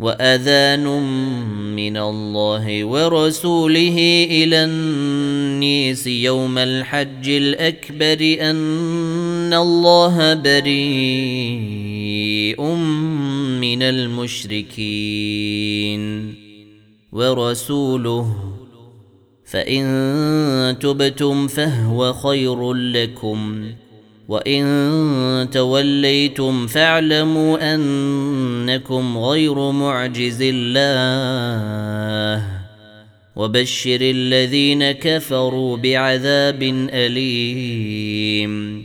وأذان من الله ورسوله إلى النيس يوم الحج الأكبر أن الله بريء من المشركين ورسوله فإن تبتم فهو خير لكم وان توليتم فاعلموا انكم غير معجز الله وبشر الذين كفروا بعذاب اليم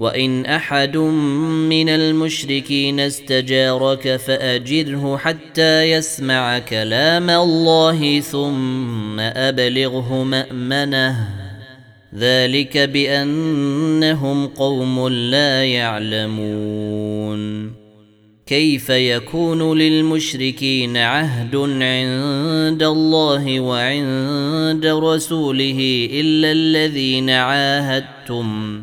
وإن أحد من المشركين استجارك فأجره حتى يسمع كلام الله ثم أبلغه مأمنه. ذلك بأنهم قوم لا يعلمون. كيف يكون للمشركين عهد عند الله وعند رسوله إلا الذين عاهدتم؟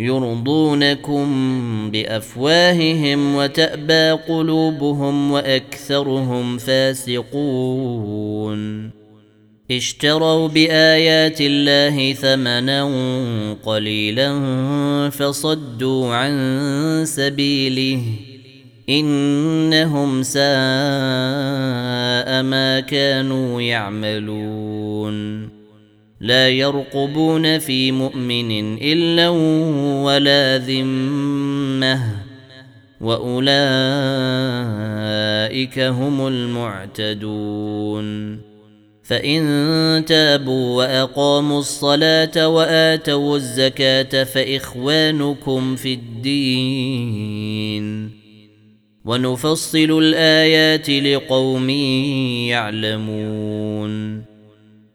يرضونكم بأفواههم وتأبى قلوبهم وأكثرهم فاسقون. اشتروا بآيات الله ثمنا قليلا فصدوا عن سبيله. إنهم ساء ما كانوا يعملون. لا يرقبون في مؤمن إلا ولا ذمة. وأولئك هم المعتدون. فإن تابوا وأقاموا الصلاة وآتوا الزكاة فإخوانكم في الدين. ونفصل الآيات لقوم يعلمون.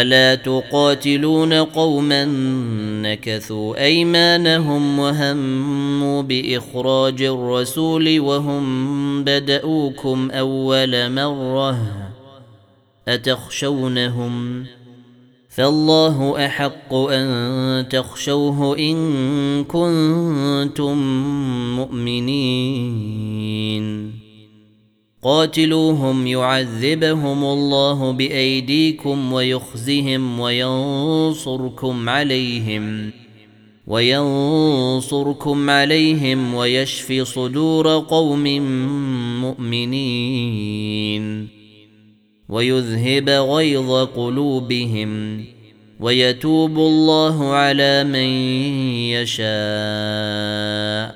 ألا تقاتلون قوما نكثوا أيمانهم وهموا بإخراج الرسول وهم بدأوكم أول مرة أتخشونهم فالله أحق أن تخشوه إن كنتم مؤمنين قاتلوهم يعذبهم الله بأيديكم ويخزهم وينصركم عليهم وينصركم عليهم ويشفي صدور قوم مؤمنين ويذهب غيظ قلوبهم ويتوب الله على من يشاء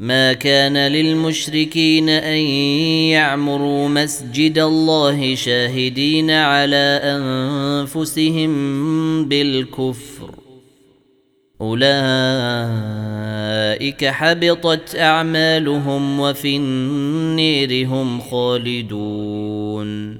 ما كان للمشركين أن يعمروا مسجد الله شاهدين على أنفسهم بالكفر. أولئك حبطت أعمالهم وفي النير هم خالدون.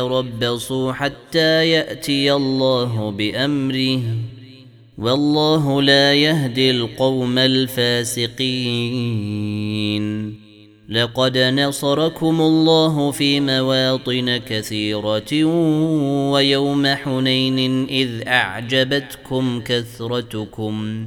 فتربصوا حتى يأتي الله بأمره. والله لا يهدي القوم الفاسقين. لقد نصركم الله في مواطن كثيرة ويوم حنين إذ أعجبتكم كثرتكم.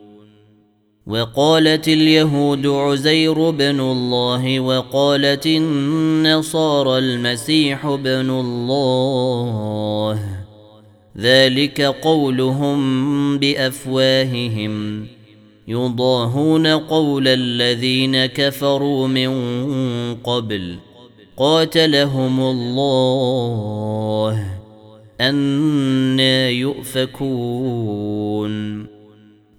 وقالت اليهود عزير بن الله وقالت النصارى المسيح بن الله. ذلك قولهم بأفواههم. يضاهون قول الذين كفروا من قبل. قاتلهم الله. أنا يؤفكون.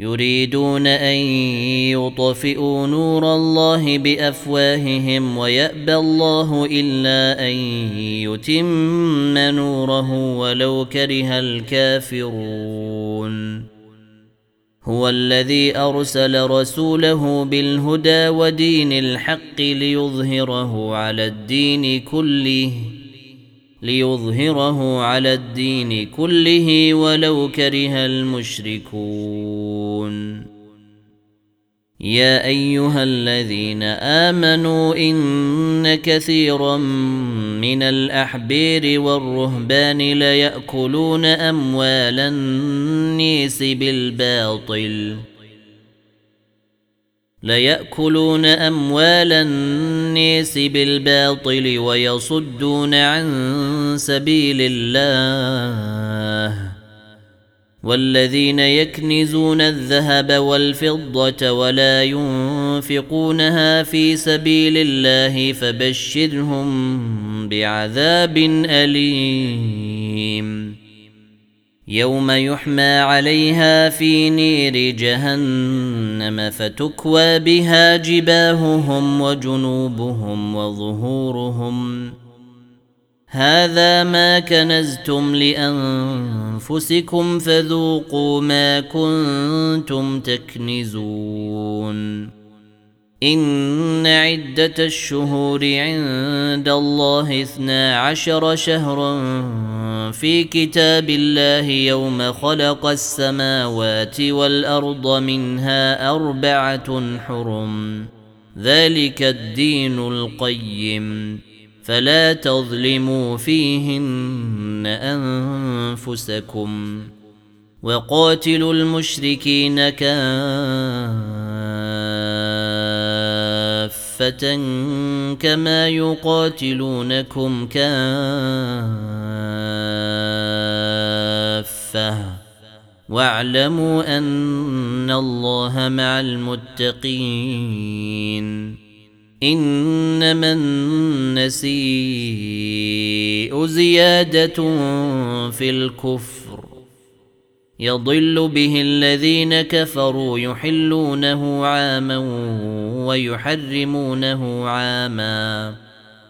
يريدون أن يطفئوا نور الله بأفواههم ويأبى الله إلا أن يتم نوره ولو كره الكافرون. هو الذي أرسل رسوله بالهدى ودين الحق ليظهره على الدين كله ليظهره على الدين كله ولو كره المشركون. يا أيها الذين آمنوا إن كثيرا من الأحبير والرهبان ليأكلون أموال النيس بالباطل. ليأكلون أموال النيس بالباطل ويصدون عن سبيل الله. والذين يكنزون الذهب والفضة ولا ينفقونها في سبيل الله فبشرهم بعذاب أليم. يوم يحمى عليها في نير جهنم فتكوى بها جباههم وجنوبهم وظهورهم. هذا ما كنزتم لأنفسكم فذوقوا ما كنتم تكنزون. إن عدة الشهور عند الله اثنا عشر شهرا في كتاب الله يوم خلق السماوات والأرض منها أربعة حرم. ذلك الدين القيم. فلا تظلموا فيهن أنفسكم وقاتلوا المشركين كافة كما يقاتلونكم كافة. واعلموا أن الله مع المتقين. إنما النسيء زيادة في الكفر. يضل به الذين كفروا يحلونه عاما ويحرمونه عاما.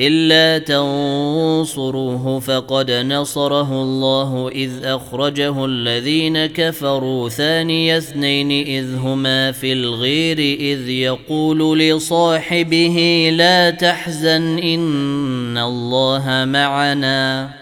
إلا تنصروه فقد نصره الله إذ أخرجه الذين كفروا ثاني اثنين إذ هما في الغير إذ يقول لصاحبه لا تحزن إن الله معنا.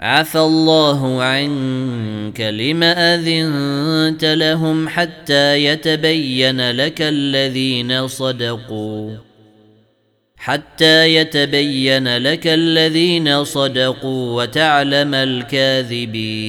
عفى الله عنك لم أذنت لهم حتى يتبين لك الذين صدقوا. حتى يتبين لك الذين صدقوا وتعلم الكاذبين.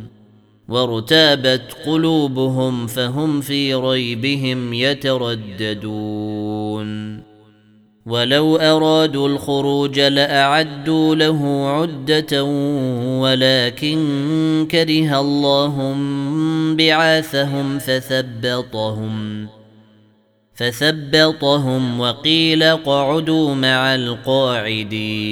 وارتابت قلوبهم فهم في ريبهم يترددون. ولو أرادوا الخروج لأعدوا له عدة ولكن كره الله بعاثهم فثبطهم فثبطهم وقيل اقعدوا مع القاعدين.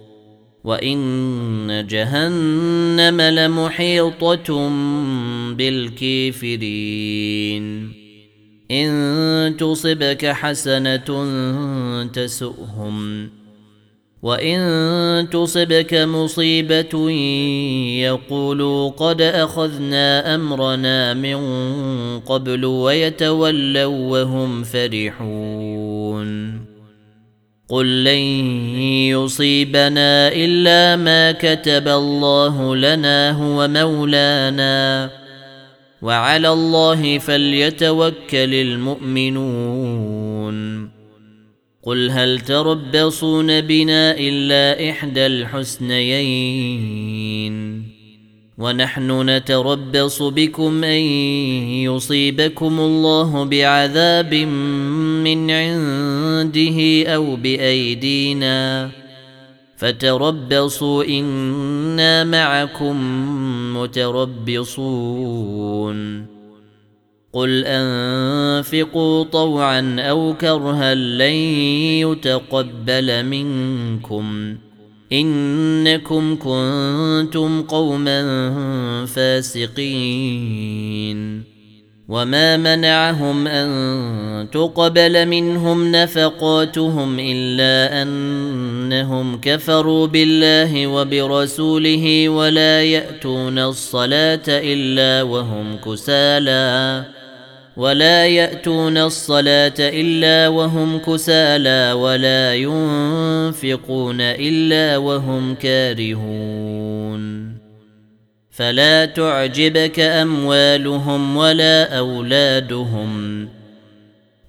وان جهنم لمحيطه بالكافرين ان تصبك حسنه تسؤهم وان تصبك مصيبه يقولوا قد اخذنا امرنا من قبل ويتولوا وهم فرحون قل لن يصيبنا الا ما كتب الله لنا هو مولانا وعلى الله فليتوكل المؤمنون قل هل تربصون بنا الا احدى الحسنيين ونحن نتربص بكم أن يصيبكم الله بعذاب من عنده أو بأيدينا. فتربصوا إنا معكم متربصون. قل أنفقوا طوعا أو كرها لن يتقبل منكم. إنكم كنتم قوما فاسقين. وما منعهم أن تقبل منهم نفقاتهم إلا أنهم كفروا بالله وبرسوله ولا يأتون الصلاة إلا وهم كسالى. ولا يأتون الصلاة إلا وهم كسالى ولا ينفقون إلا وهم كارهون. فلا تعجبك أموالهم ولا أولادهم.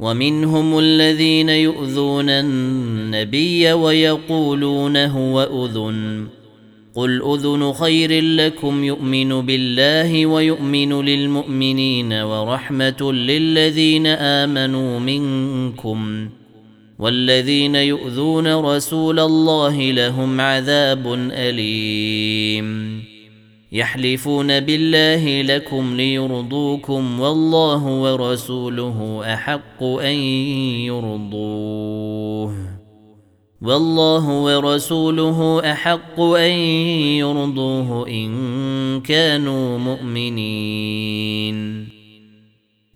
ومنهم الذين يؤذون النبي ويقولون هو أذن. قل أذن خير لكم يؤمن بالله ويؤمن للمؤمنين ورحمة للذين آمنوا منكم. والذين يؤذون رسول الله لهم عذاب أليم. يحلفون بالله لكم ليرضوكم والله ورسوله أحق أن يرضوه والله ورسوله أحق أن يرضوه إن كانوا مؤمنين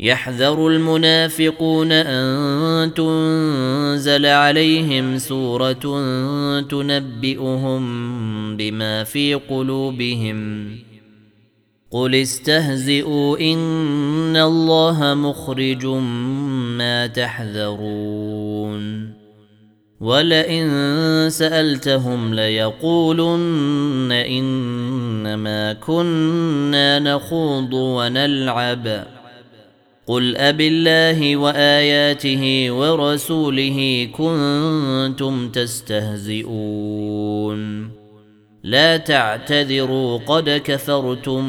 يحذر المنافقون أن تنزل عليهم سورة تنبئهم بما في قلوبهم. قل استهزئوا إن الله مخرج ما تحذرون. ولئن سألتهم ليقولن إنما كنا نخوض ونلعب. قل أب الله وآياته ورسوله كنتم تستهزئون. لا تعتذروا قد كفرتم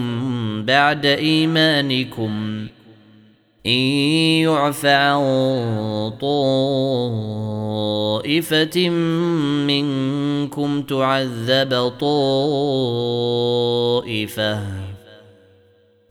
بعد إيمانكم. إن يعف عن طائفة منكم تعذب طائفة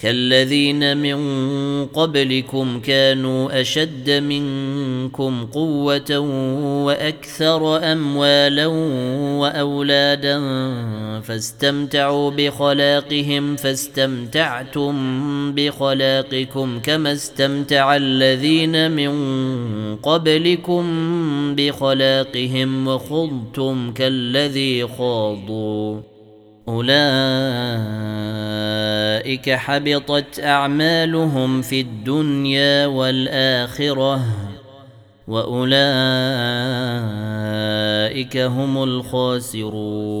كالذين من قبلكم كانوا أشد منكم قوة وأكثر أموالا وأولادا فاستمتعوا بخلاقهم فاستمتعتم بخلاقكم كما استمتع الذين من قبلكم بخلاقهم وخضتم كالذي خاضوا. أولئك حبطت أعمالهم في الدنيا والآخرة وأولئك هم الخاسرون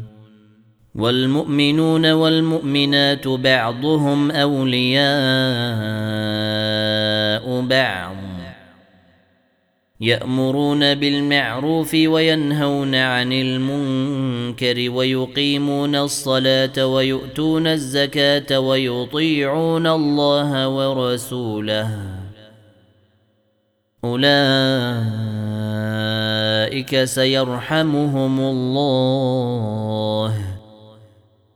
والمؤمنون والمؤمنات بعضهم أولياء بعض. يأمرون بالمعروف وينهون عن المنكر ويقيمون الصلاة ويؤتون الزكاة ويطيعون الله ورسوله. أولئك سيرحمهم الله.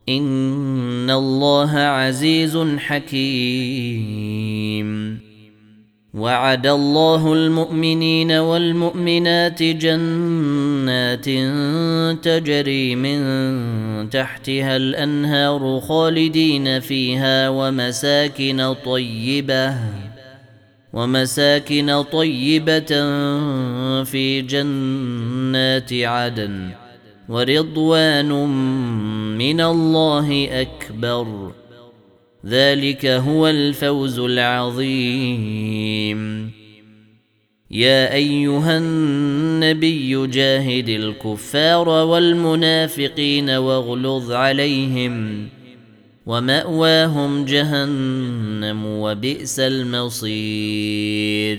ان الله عزيز حكيم وعد الله المؤمنين والمؤمنات جنات تجري من تحتها الانهار خالدين فيها ومساكن طيبه ومساكن طيبه في جنات عدن ورضوان من الله أكبر. ذلك هو الفوز العظيم. يا أيها النبي جاهد الكفار والمنافقين واغلظ عليهم ومأواهم جهنم وبئس المصير.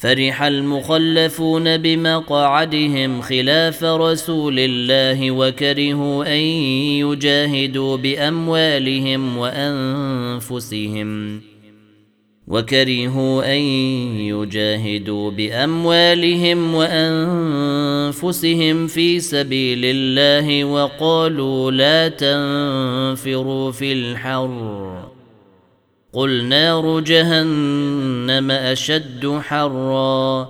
فرح المخلفون بمقعدهم خلاف رسول الله وكرهوا أن يجاهدوا بأموالهم وأنفسهم وكرهوا أن يجاهدوا بأموالهم وأنفسهم في سبيل الله وقالوا لا تنفروا في الحر قل نار جهنم اشد حرا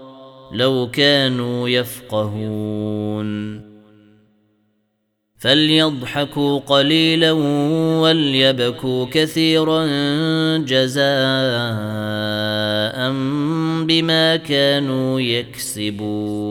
لو كانوا يفقهون فليضحكوا قليلا وليبكوا كثيرا جزاء بما كانوا يكسبون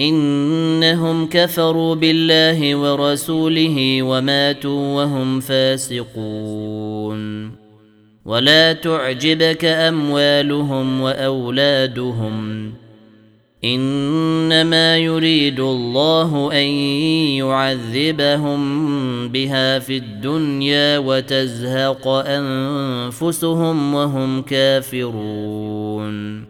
إنهم كفروا بالله ورسوله وماتوا وهم فاسقون. ولا تعجبك أموالهم وأولادهم. إنما يريد الله أن يعذبهم بها في الدنيا وتزهق أنفسهم وهم كافرون.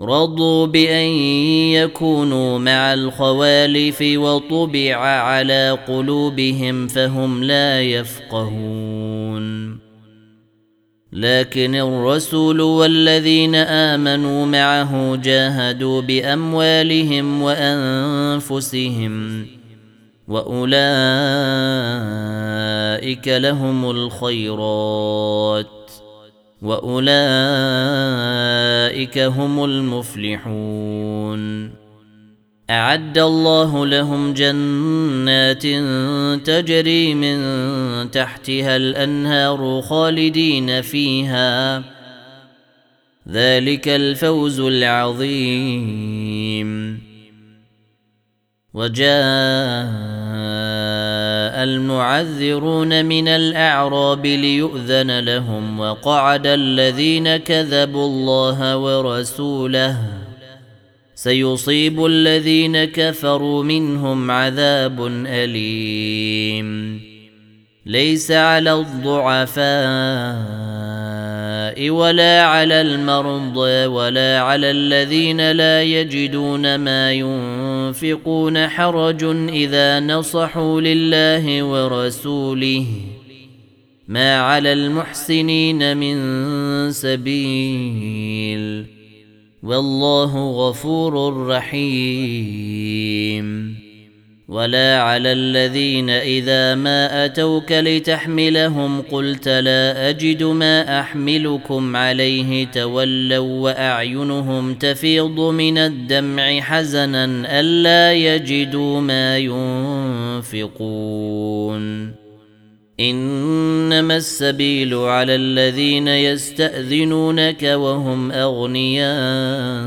رضوا بأن يكونوا مع الخوالف وطبع على قلوبهم فهم لا يفقهون. لكن الرسول والذين آمنوا معه جاهدوا بأموالهم وأنفسهم وأولئك لهم الخيرات. وأولئك هم المفلحون. أعد الله لهم جنات تجري من تحتها الأنهار خالدين فيها. ذلك الفوز العظيم. وجاء المعذرون من الأعراب ليؤذن لهم وقعد الذين كذبوا الله ورسوله. سيصيب الذين كفروا منهم عذاب أليم. ليس على الضعفاء ولا على المرضى ولا على الذين لا يجدون ما ينفقون. حرج إذا نصحوا لله ورسوله. ما على المحسنين من سبيل. والله غفور رحيم. ولا على الذين اذا ما اتوك لتحملهم قلت لا اجد ما احملكم عليه تولوا واعينهم تفيض من الدمع حزنا الا يجدوا ما ينفقون انما السبيل على الذين يستاذنونك وهم اغنياء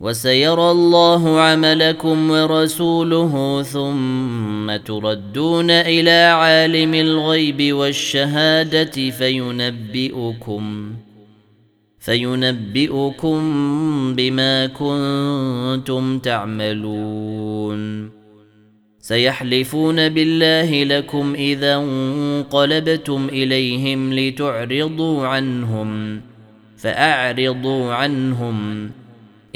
وسيرى الله عملكم ورسوله ثم تردون إلى عالم الغيب والشهادة فينبئكم فينبئكم بما كنتم تعملون. سيحلفون بالله لكم إذا انقلبتم إليهم لتعرضوا عنهم فأعرضوا عنهم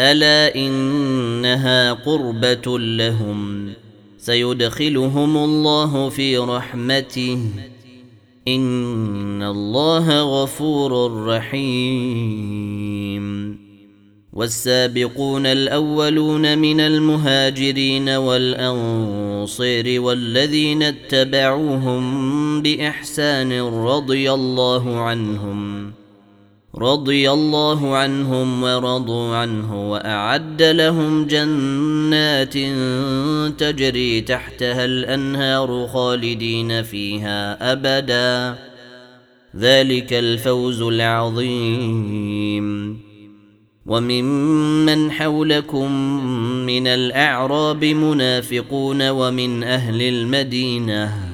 ألا إنها قربة لهم سيدخلهم الله في رحمته. إن الله غفور رحيم. والسابقون الأولون من المهاجرين والانصير والذين اتبعوهم بإحسان رضي الله عنهم. رضي الله عنهم ورضوا عنه وأعد لهم جنات تجري تحتها الأنهار خالدين فيها أبدا. ذلك الفوز العظيم. وممن حولكم من الأعراب منافقون ومن أهل المدينة.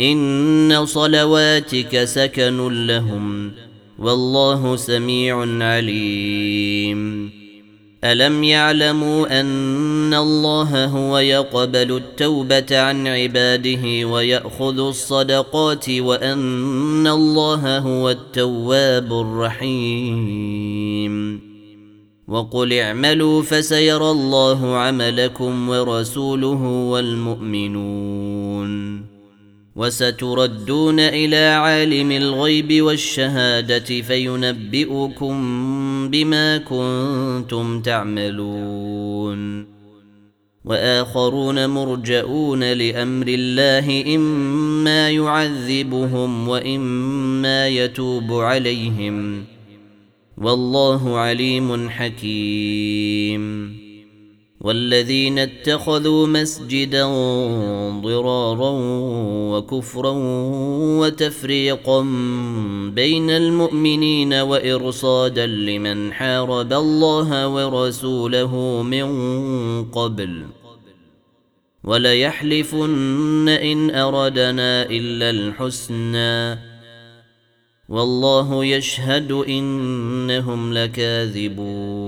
إن صلواتك سكن لهم والله سميع عليم. ألم يعلموا أن الله هو يقبل التوبة عن عباده ويأخذ الصدقات وأن الله هو التواب الرحيم. وقل اعملوا فسيرى الله عملكم ورسوله والمؤمنون. وستردون إلى عالم الغيب والشهادة فينبئكم بما كنتم تعملون. وآخرون مرجئون لأمر الله إما يعذبهم وإما يتوب عليهم. والله عليم حكيم. والذين اتخذوا مسجدا ضرارا وكفرا وتفريقا بين المؤمنين وإرصادا لمن حارب الله ورسوله من قبل. وليحلفن إن أردنا إلا الحسنى. والله يشهد إنهم لكاذبون.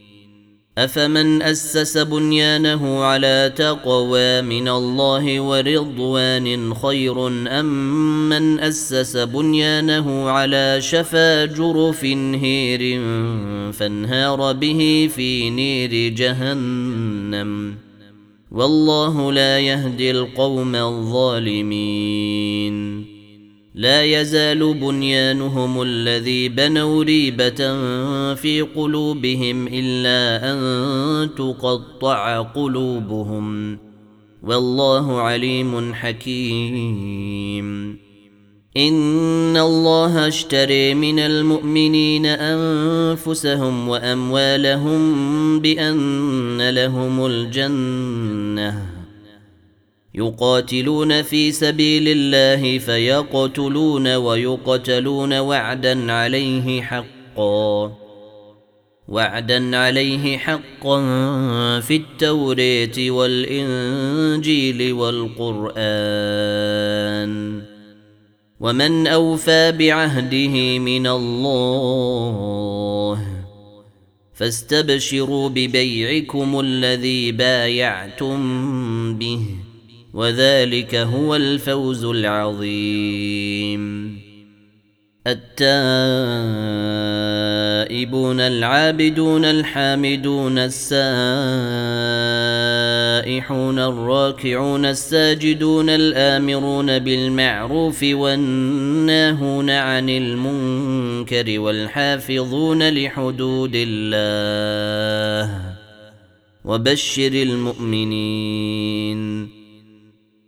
أفمن أسس بنيانه على تقوى من الله ورضوان خير أم من أسس بنيانه على شفا جرف هير فانهار به في نير جهنم؟ والله لا يهدي القوم الظالمين. لا يزال بنيانهم الذي بنوا ريبة في قلوبهم إلا أن تقطع قلوبهم. والله عليم حكيم. إن الله اشتري من المؤمنين أنفسهم وأموالهم بأن لهم الجنة. يقاتلون في سبيل الله فيقتلون ويقتلون وعدا عليه حقا وعدا عليه حقا في التوريه والإنجيل والقرآن. ومن أوفى بعهده من الله فاستبشروا ببيعكم الذي بايعتم به. وذلك هو الفوز العظيم. التائبون العابدون الحامدون السائحون الراكعون الساجدون الآمرون بالمعروف والناهون عن المنكر والحافظون لحدود الله وبشر المؤمنين.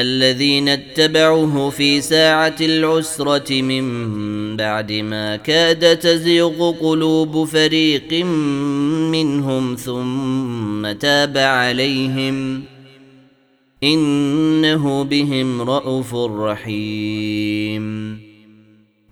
الذين اتبعوه في ساعة العسرة من بعد ما كاد تزيغ قلوب فريق منهم ثم تاب عليهم إنه بهم رءوف رحيم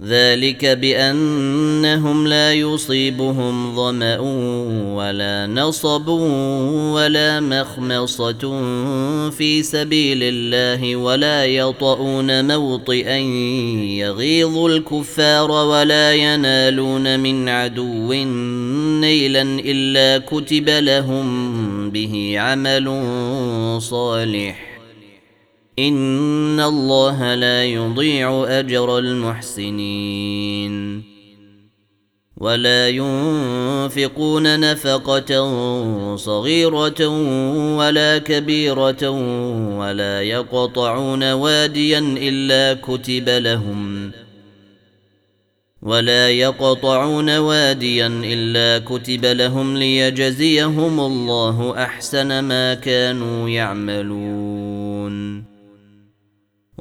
ذلك بأنهم لا يصيبهم ظمأ ولا نصب ولا مخمصة في سبيل الله ولا يطؤون موطئا يغيظ الكفار ولا ينالون من عدو نيلا إلا كتب لهم به عمل صالح. ان الله لا يضيع اجر المحسنين ولا ينفقون نفقه صغيره ولا كبيره ولا يقطعون واديا الا كتب لهم ولا يقطعون واديا الا كتب لهم ليجزيهم الله احسن ما كانوا يعملون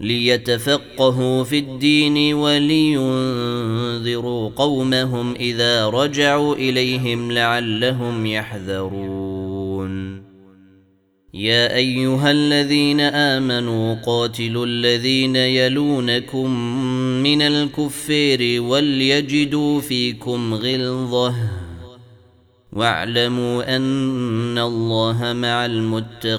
ليتفقهوا في الدين ولينذروا قومهم إذا رجعوا إليهم لعلهم يحذرون. يا أيها الذين آمنوا قاتلوا الذين يلونكم من الكفير وليجدوا فيكم غلظة. واعلموا أن الله مع المتقين.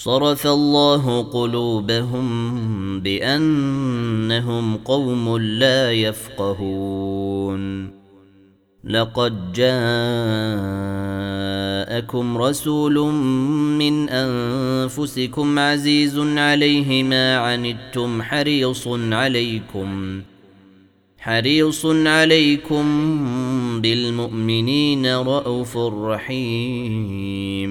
صرف الله قلوبهم بأنهم قوم لا يفقهون. لقد جاءكم رسول من أنفسكم عزيز عليه ما عنتم حريص عليكم حريص عليكم بالمؤمنين رءوف رحيم.